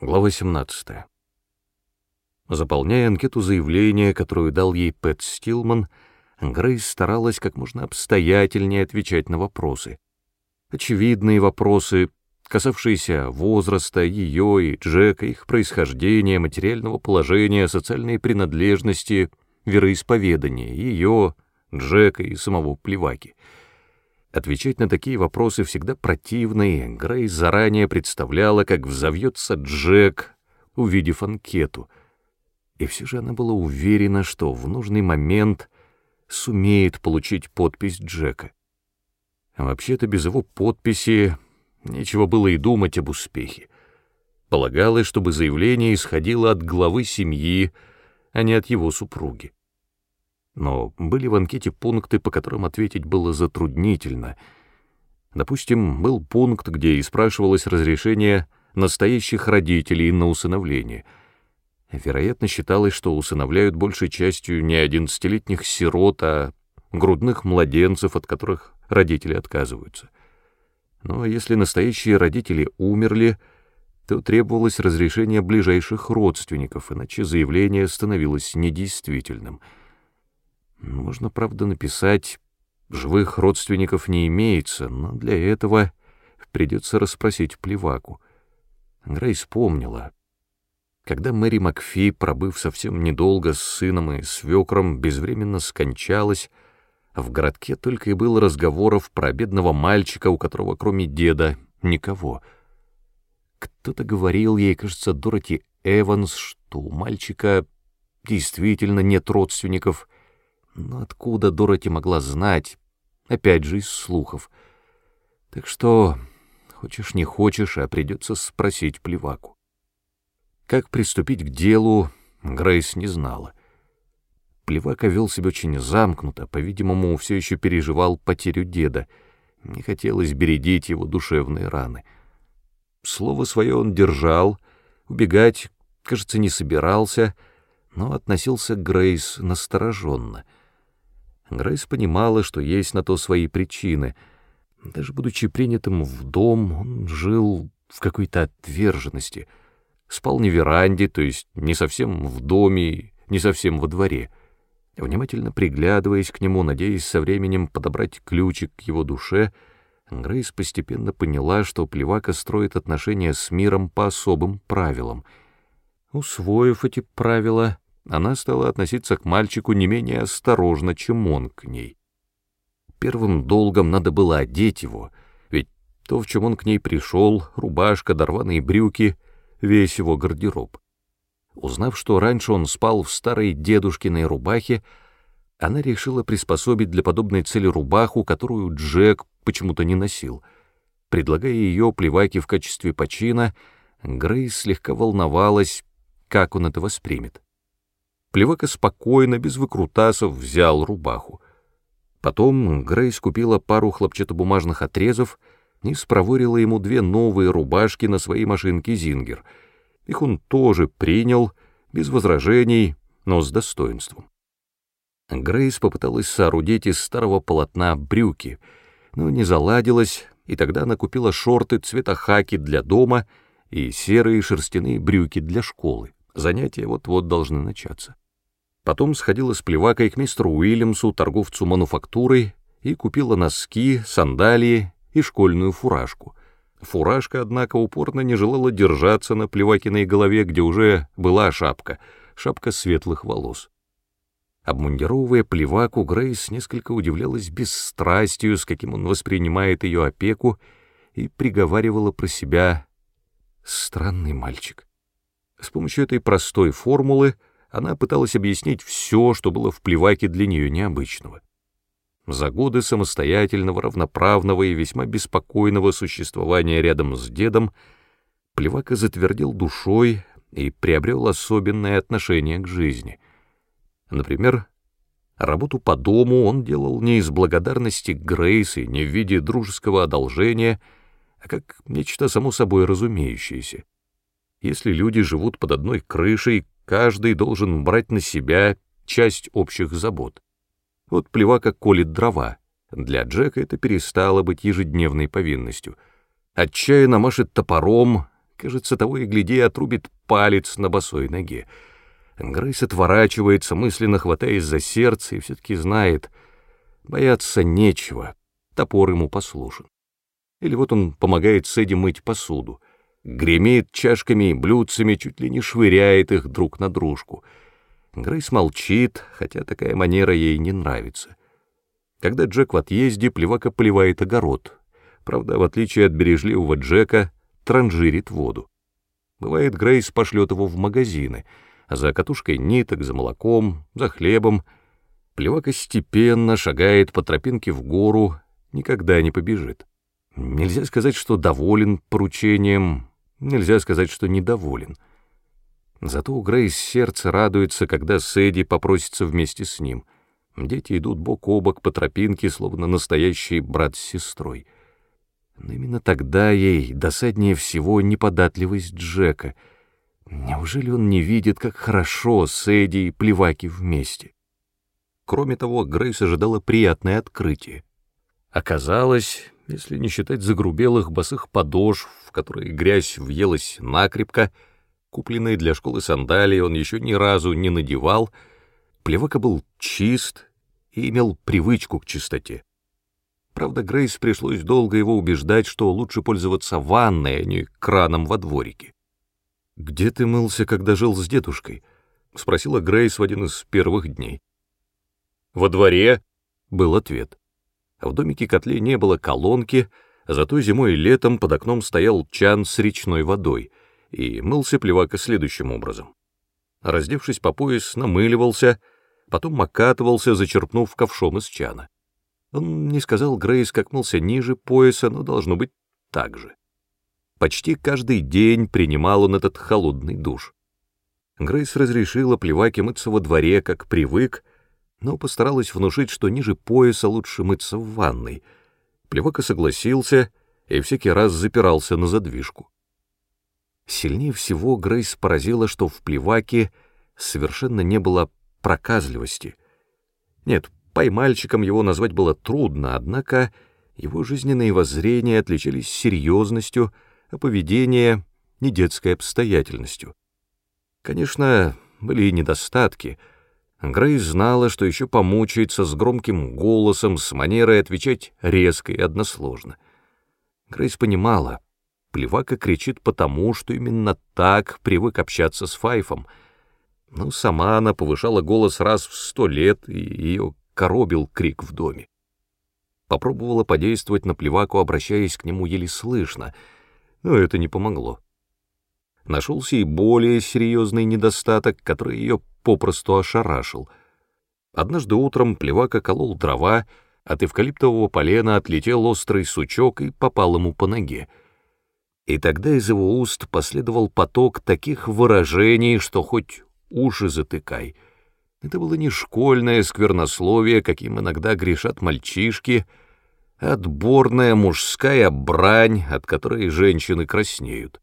Глава 17. Заполняя анкету заявления, которую дал ей Пэт Стилман, Грейс старалась как можно обстоятельнее отвечать на вопросы. Очевидные вопросы, касавшиеся возраста, ее и Джека, их происхождения, материального положения, социальной принадлежности, вероисповедания, ее, Джека и самого Плеваки — Отвечать на такие вопросы всегда противно, и Грейс заранее представляла, как взовьется Джек, увидев анкету. И все же она была уверена, что в нужный момент сумеет получить подпись Джека. Вообще-то без его подписи нечего было и думать об успехе. Полагалось, чтобы заявление исходило от главы семьи, а не от его супруги но были в анкете пункты, по которым ответить было затруднительно. Допустим, был пункт, где и спрашивалось разрешение настоящих родителей на усыновление. Вероятно, считалось, что усыновляют большей частью не одиннадцатилетних сирот, а грудных младенцев, от которых родители отказываются. Но если настоящие родители умерли, то требовалось разрешение ближайших родственников, иначе заявление становилось недействительным — можно, правда, написать «живых родственников не имеется», но для этого придется расспросить плеваку. Грейс помнила. Когда Мэри Макфи, пробыв совсем недолго с сыном и свекром, безвременно скончалась, в городке только и было разговоров про бедного мальчика, у которого кроме деда никого. Кто-то говорил ей, кажется, Дороти Эванс, что у мальчика действительно нет родственников — но откуда Дороти могла знать? Опять же из слухов. Так что, хочешь не хочешь, а придется спросить плеваку. Как приступить к делу, Грейс не знала. Плевака вел себя очень замкнуто, по-видимому, все еще переживал потерю деда. Не хотелось бередить его душевные раны. Слово свое он держал, убегать, кажется, не собирался, но относился к Грейс настороженно — Грейс понимала, что есть на то свои причины. Даже будучи принятым в дом, он жил в какой-то отверженности. Спал не в веранде, то есть не совсем в доме, не совсем во дворе. Внимательно приглядываясь к нему, надеясь со временем подобрать ключик к его душе, Грейс постепенно поняла, что Плевака строит отношения с миром по особым правилам. Усвоив эти правила, она стала относиться к мальчику не менее осторожно, чем он к ней. Первым долгом надо было одеть его, ведь то, в чем он к ней пришел, рубашка, дорваные брюки, весь его гардероб. Узнав, что раньше он спал в старой дедушкиной рубахе, она решила приспособить для подобной цели рубаху, которую Джек почему-то не носил. Предлагая ее плеваки в качестве почина, Грейс слегка волновалась, как он это воспримет. Плевака спокойно, без выкрутасов, взял рубаху. Потом Грейс купила пару хлопчатобумажных отрезов и спроворила ему две новые рубашки на своей машинке «Зингер». Их он тоже принял, без возражений, но с достоинством. Грейс попыталась соорудить из старого полотна брюки, но не заладилась, и тогда она купила шорты цвета хаки для дома и серые шерстяные брюки для школы. Занятия вот-вот должны начаться. Потом сходила с плевакой к мистеру Уильямсу, торговцу мануфактурой, и купила носки, сандалии и школьную фуражку. Фуражка, однако, упорно не желала держаться на плевакиной голове, где уже была шапка, шапка светлых волос. Обмундировывая плеваку, Грейс несколько удивлялась бесстрастию, с каким он воспринимает ее опеку, и приговаривала про себя «странный мальчик». С помощью этой простой формулы она пыталась объяснить все, что было в плеваке для нее необычного. За годы самостоятельного, равноправного и весьма беспокойного существования рядом с дедом Плевака затвердил душой и приобрел особенное отношение к жизни. Например, работу по дому он делал не из благодарности Грейс и не в виде дружеского одолжения, а как нечто само собой разумеющееся. Если люди живут под одной крышей, каждый должен брать на себя часть общих забот. Вот плевака колет дрова. Для Джека это перестало быть ежедневной повинностью. Отчаянно машет топором, Кажется, того и гляди, отрубит палец на босой ноге. Грейс отворачивается, мысленно хватаясь за сердце, и все-таки знает, бояться нечего, топор ему послушен. Или вот он помогает Сэдди мыть посуду, гремит чашками и блюдцами, чуть ли не швыряет их друг на дружку. Грейс молчит, хотя такая манера ей не нравится. Когда Джек в отъезде, плевака поливает огород. Правда, в отличие от бережливого Джека, транжирит воду. Бывает, Грейс пошлет его в магазины, за катушкой ниток, за молоком, за хлебом. Плевака степенно шагает по тропинке в гору, никогда не побежит. Нельзя сказать, что доволен поручением, нельзя сказать, что недоволен. Зато у Грейс сердце радуется, когда Сэдди попросится вместе с ним — Дети идут бок о бок по тропинке, словно настоящий брат с сестрой. Но именно тогда ей досаднее всего неподатливость Джека. Неужели он не видит, как хорошо с Эдди и Плеваки вместе? Кроме того, Грейс ожидала приятное открытие. Оказалось, если не считать загрубелых босых подошв, в которые грязь въелась накрепко, купленные для школы сандалии он еще ни разу не надевал, Плевака был чист и имел привычку к чистоте. Правда, Грейс пришлось долго его убеждать, что лучше пользоваться ванной, а не краном во дворике. «Где ты мылся, когда жил с дедушкой?» — спросила Грейс в один из первых дней. «Во дворе», — был ответ. В домике-котле не было колонки, зато зимой и летом под окном стоял чан с речной водой, и мылся плевака следующим образом. Раздевшись по пояс, намыливался — потом окатывался, зачерпнув ковшом из чана. Он не сказал Грейс, как мылся ниже пояса, но должно быть так же. Почти каждый день принимал он этот холодный душ. Грейс разрешила плеваке мыться во дворе, как привык, но постаралась внушить, что ниже пояса лучше мыться в ванной. Плевака согласился и всякий раз запирался на задвижку. Сильнее всего Грейс поразила, что в плеваке совершенно не было проказливости. Нет, поймальчиком его назвать было трудно, однако его жизненные воззрения отличались серьезностью, а поведение — не детской обстоятельностью. Конечно, были и недостатки. Грейс знала, что еще помучается с громким голосом, с манерой отвечать резко и односложно. Грейс понимала, Плевака кричит потому, что именно так привык общаться с Файфом — но сама она повышала голос раз в сто лет, и ее коробил крик в доме. Попробовала подействовать на плеваку, обращаясь к нему еле слышно, но это не помогло. Нашелся и более серьезный недостаток, который ее попросту ошарашил. Однажды утром плевака колол дрова, от эвкалиптового полена отлетел острый сучок и попал ему по ноге. И тогда из его уст последовал поток таких выражений, что хоть уши затыкай. Это было не школьное сквернословие, каким иногда грешат мальчишки, а отборная мужская брань, от которой женщины краснеют.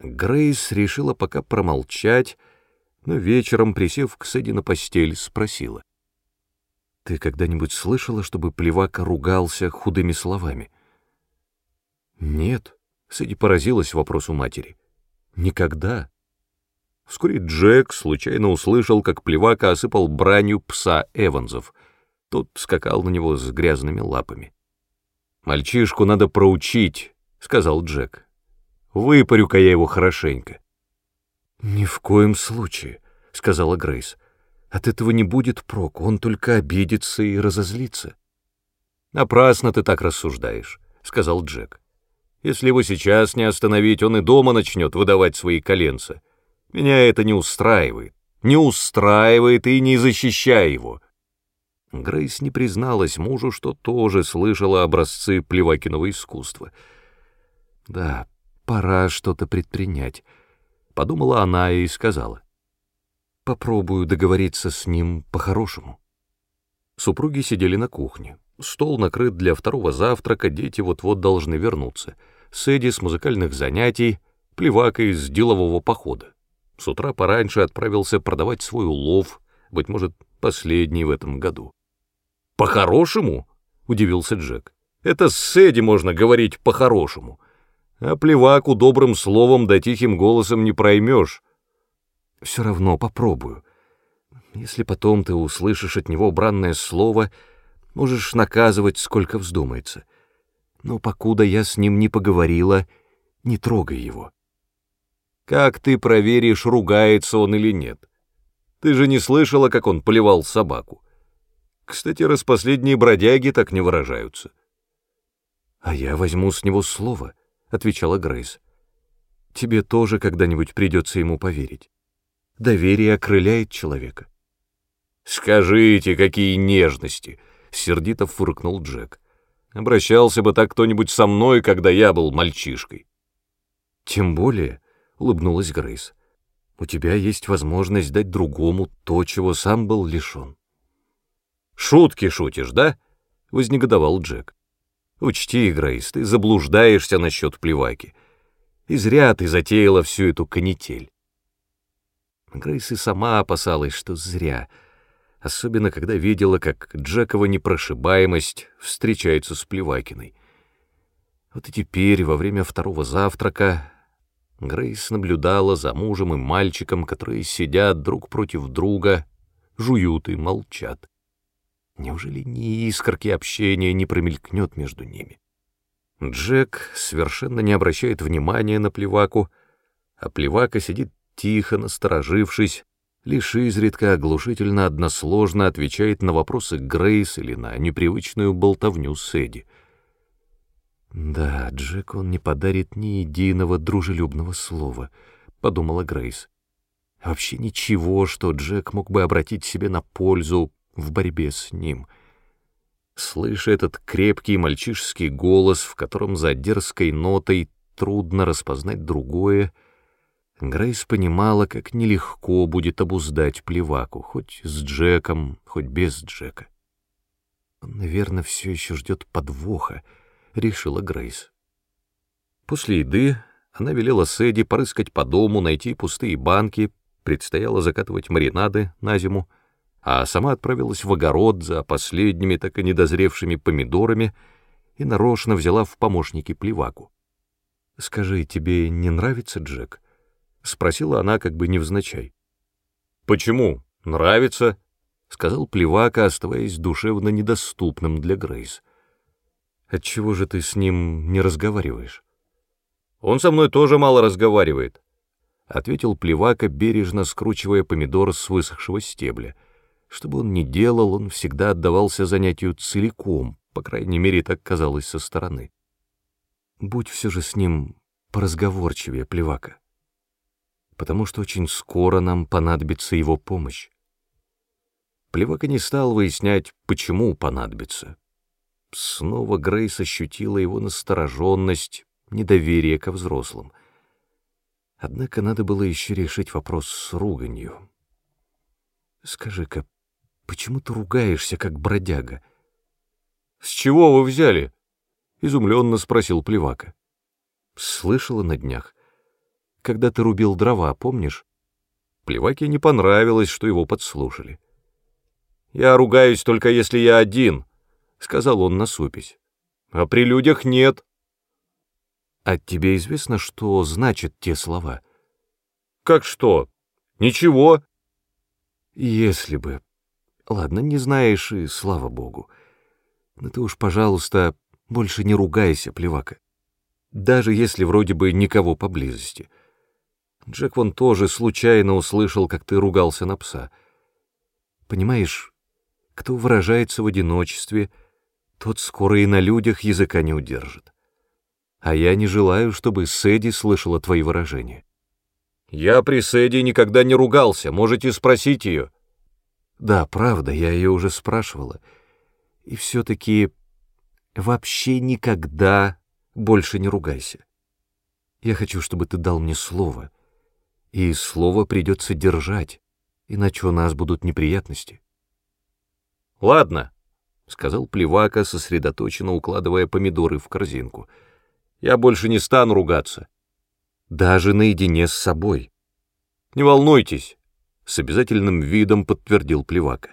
Грейс решила пока промолчать, но вечером, присев к Сэдди на постель, спросила. «Ты когда-нибудь слышала, чтобы плевака ругался худыми словами?» «Нет», — Сэдди поразилась вопросу матери. «Никогда». Вскоре Джек случайно услышал, как плевака осыпал бранью пса Эванзов. Тот скакал на него с грязными лапами. «Мальчишку надо проучить», — сказал Джек. «Выпарю-ка я его хорошенько». «Ни в коем случае», — сказала Грейс. «От этого не будет проку, он только обидится и разозлится». «Напрасно ты так рассуждаешь», — сказал Джек. «Если его сейчас не остановить, он и дома начнет выдавать свои коленца». Меня это не устраивает. Не устраивает и не защищай его. Грейс не призналась мужу, что тоже слышала образцы Плевакиного искусства. «Да, пора что-то предпринять», — подумала она и сказала. «Попробую договориться с ним по-хорошему». Супруги сидели на кухне. Стол накрыт для второго завтрака, дети вот-вот должны вернуться. Сэдди с музыкальных занятий, Плевака из делового похода. С утра пораньше отправился продавать свой улов, быть может, последний в этом году. «По-хорошему?» — удивился Джек. «Это с Эдди можно говорить по-хорошему. А плеваку добрым словом да тихим голосом не проймешь. Все равно попробую. Если потом ты услышишь от него бранное слово, можешь наказывать, сколько вздумается. Но покуда я с ним не поговорила, не трогай его. Как ты проверишь, ругается он или нет? Ты же не слышала, как он поливал собаку. Кстати, раз последние бродяги так не выражаются. А я возьму с него слово, — отвечала Грейс. Тебе тоже когда-нибудь придется ему поверить. Доверие окрыляет человека. «Скажите, какие нежности!» — сердито фыркнул Джек. «Обращался бы так кто-нибудь со мной, когда я был мальчишкой». «Тем более», — улыбнулась Грейс, — «у тебя есть возможность дать другому то, чего сам был лишен». «Шутки шутишь, да?» — вознегодовал Джек. «Учти, Грейс, ты заблуждаешься насчет плеваки. И зря ты затеяла всю эту канитель». Грейс и сама опасалась, что зря — особенно когда видела, как Джекова непрошибаемость встречается с Плевакиной. Вот и теперь, во время второго завтрака, Грейс наблюдала за мужем и мальчиком, которые сидят друг против друга, жуют и молчат. Неужели ни искорки общения не промелькнет между ними? Джек совершенно не обращает внимания на Плеваку, а Плевака сидит тихо, насторожившись, лишь изредка оглушительно односложно отвечает на вопросы Грейс или на непривычную болтовню Сэдди. «Да, Джек он не подарит ни единого дружелюбного слова», — подумала Грейс. «Вообще ничего, что Джек мог бы обратить себе на пользу в борьбе с ним». Слыша этот крепкий мальчишеский голос, в котором за дерзкой нотой трудно распознать другое, — Грейс понимала, как нелегко будет обуздать плеваку, хоть с Джеком, хоть без Джека. «Он, наверное, все еще ждет подвоха», — решила Грейс. После еды она велела Сэдди порыскать по дому, найти пустые банки, предстояло закатывать маринады на зиму, а сама отправилась в огород за последними так и недозревшими помидорами и нарочно взяла в помощники плеваку. «Скажи, тебе не нравится Джек?» — спросила она как бы невзначай. «Почему? Нравится?» — сказал Плевака, оставаясь душевно недоступным для Грейс. «Отчего же ты с ним не разговариваешь?» «Он со мной тоже мало разговаривает», — ответил Плевака, бережно скручивая помидор с высохшего стебля. Что бы он ни делал, он всегда отдавался занятию целиком, по крайней мере, так казалось со стороны. «Будь все же с ним поразговорчивее, Плевака» потому что очень скоро нам понадобится его помощь. Плевака не стал выяснять, почему понадобится. Снова Грейс ощутила его настороженность, недоверие ко взрослым. Однако надо было еще решить вопрос с руганью. «Скажи-ка, почему ты ругаешься, как бродяга?» «С чего вы взяли?» — изумленно спросил Плевака. «Слышала на днях когда ты рубил дрова, помнишь? Плеваке не понравилось, что его подслушали. «Я ругаюсь только если я один», — сказал он насупясь. «А при людях нет». «А тебе известно, что значат те слова?» «Как что? Ничего». «Если бы. Ладно, не знаешь, и слава богу. Но ты уж, пожалуйста, больше не ругайся, плевака. Даже если вроде бы никого поблизости». Джек вон тоже случайно услышал, как ты ругался на пса. Понимаешь, кто выражается в одиночестве, тот скоро и на людях языка не удержит. А я не желаю, чтобы Сэдди слышала твои выражения. Я при Сэдди никогда не ругался, можете спросить ее. Да, правда, я ее уже спрашивала. И все-таки вообще никогда больше не ругайся. Я хочу, чтобы ты дал мне слово — и слово придется держать, иначе у нас будут неприятности. «Ладно», — сказал Плевака, сосредоточенно укладывая помидоры в корзинку. «Я больше не стану ругаться. Даже наедине с собой». «Не волнуйтесь», — с обязательным видом подтвердил Плевака.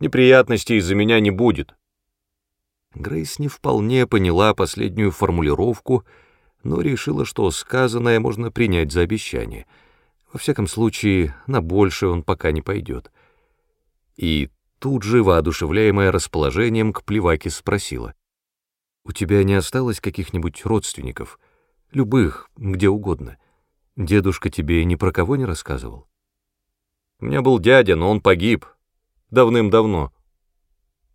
«Неприятностей из-за меня не будет». Грейс не вполне поняла последнюю формулировку, но решила, что сказанное можно принять за обещание. Во всяком случае, на большее он пока не пойдет. И тут же, воодушевляемая расположением, к плеваке спросила. «У тебя не осталось каких-нибудь родственников? Любых, где угодно. Дедушка тебе ни про кого не рассказывал?» «У меня был дядя, но он погиб. Давным-давно».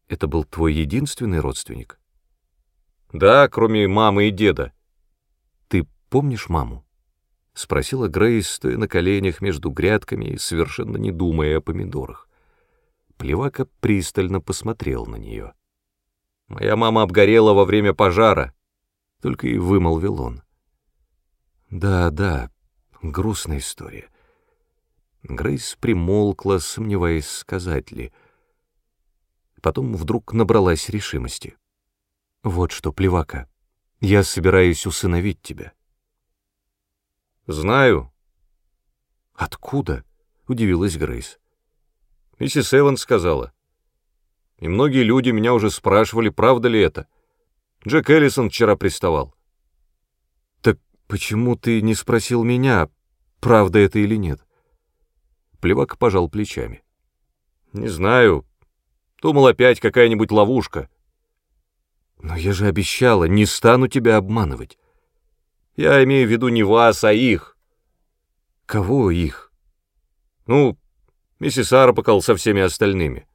«Это был твой единственный родственник?» «Да, кроме мамы и деда». «Ты помнишь маму?» — спросила Грейс, стоя на коленях между грядками и совершенно не думая о помидорах. Плевака пристально посмотрел на нее. «Моя мама обгорела во время пожара», — только и вымолвил он. «Да, да, грустная история». Грейс примолкла, сомневаясь, сказать ли. Потом вдруг набралась решимости. «Вот что, Плевака, я собираюсь усыновить тебя». «Знаю». «Откуда?» — удивилась Грейс. Миссис Эванс сказала. И многие люди меня уже спрашивали, правда ли это. Джек Эллисон вчера приставал. Так почему ты не спросил меня, правда это или нет? Плевак пожал плечами. Не знаю. Думал опять какая-нибудь ловушка. Но я же обещала, не стану тебя обманывать. Я имею в виду не вас, а их. Кого их? Ну, Миссис Арбакл со всеми остальными.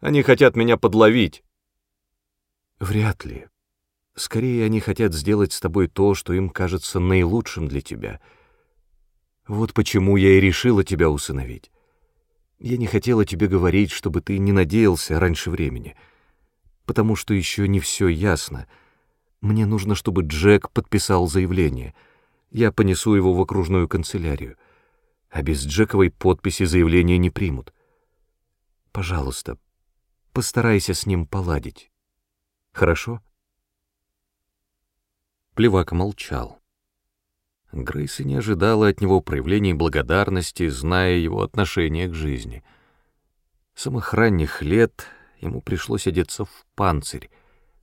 Они хотят меня подловить. Вряд ли. Скорее, они хотят сделать с тобой то, что им кажется наилучшим для тебя. Вот почему я и решила тебя усыновить. Я не хотела тебе говорить, чтобы ты не надеялся раньше времени, потому что еще не все ясно. Мне нужно, чтобы Джек подписал заявление. Я понесу его в окружную канцелярию а без Джековой подписи заявление не примут. Пожалуйста, постарайся с ним поладить. Хорошо?» Плевак молчал. Грейс и не ожидала от него проявлений благодарности, зная его отношение к жизни. С самых ранних лет ему пришлось одеться в панцирь,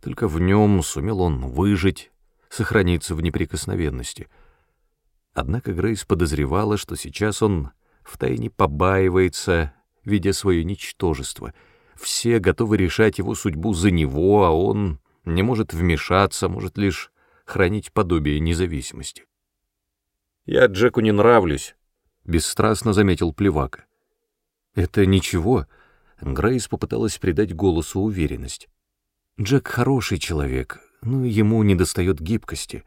только в нем сумел он выжить, сохраниться в неприкосновенности — Однако Грейс подозревала, что сейчас он втайне побаивается, видя свое ничтожество. Все готовы решать его судьбу за него, а он не может вмешаться, может лишь хранить подобие независимости. «Я Джеку не нравлюсь», — бесстрастно заметил Плевака. «Это ничего», — Грейс попыталась придать голосу уверенность. «Джек хороший человек, но ему недостает гибкости».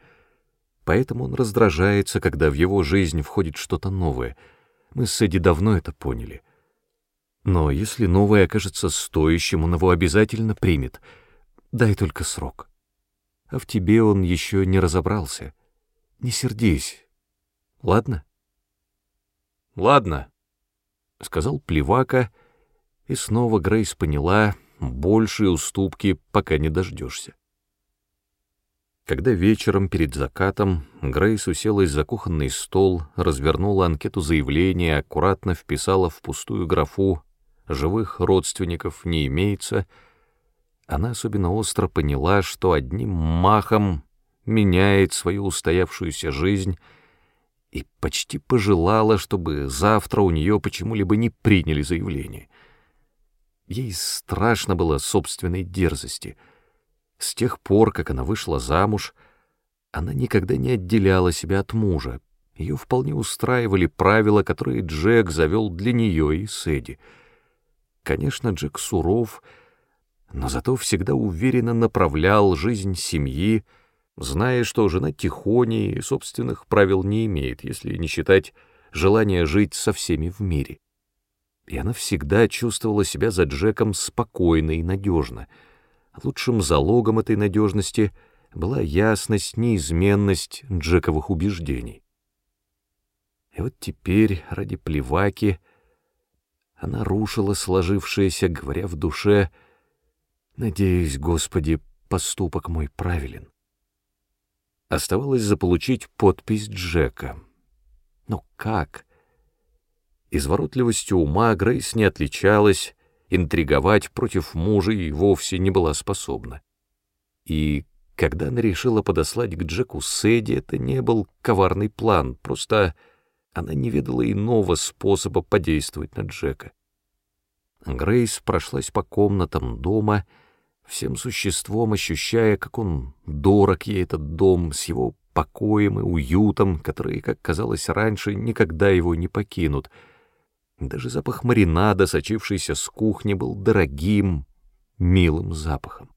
Поэтому он раздражается, когда в его жизнь входит что-то новое. Мы с Эдди давно это поняли. Но если новое окажется стоящим, он его обязательно примет. Дай только срок. А в тебе он еще не разобрался. Не сердись. Ладно? Ладно, — сказал Плевака, и снова Грейс поняла, большие уступки пока не дождешься. Когда вечером перед закатом Грейс уселась за кухонный стол, развернула анкету заявления, аккуратно вписала в пустую графу «Живых родственников не имеется», она особенно остро поняла, что одним махом меняет свою устоявшуюся жизнь и почти пожелала, чтобы завтра у нее почему-либо не приняли заявление. Ей страшно было собственной дерзости — с тех пор, как она вышла замуж, она никогда не отделяла себя от мужа. Ее вполне устраивали правила, которые Джек завел для нее и Сэдди. Конечно, Джек суров, но зато всегда уверенно направлял жизнь семьи, зная, что жена тихоней и собственных правил не имеет, если не считать желания жить со всеми в мире. И она всегда чувствовала себя за Джеком спокойно и надежно — Лучшим залогом этой надежности была ясность, неизменность Джековых убеждений. И вот теперь, ради плеваки, она рушила сложившееся, говоря в душе, «Надеюсь, Господи, поступок мой правилен». Оставалось заполучить подпись Джека. Но как? Изворотливостью ума Грейс не отличалась, интриговать против мужа и вовсе не была способна. И Когда она решила подослать к Джеку Сэдди, это не был коварный план, просто она не ведала иного способа подействовать на Джека. Грейс прошлась по комнатам дома, всем существом ощущая, как он дорог ей этот дом с его покоем и уютом, которые, как казалось раньше, никогда его не покинут. Даже запах маринада, сочившийся с кухни, был дорогим, милым запахом.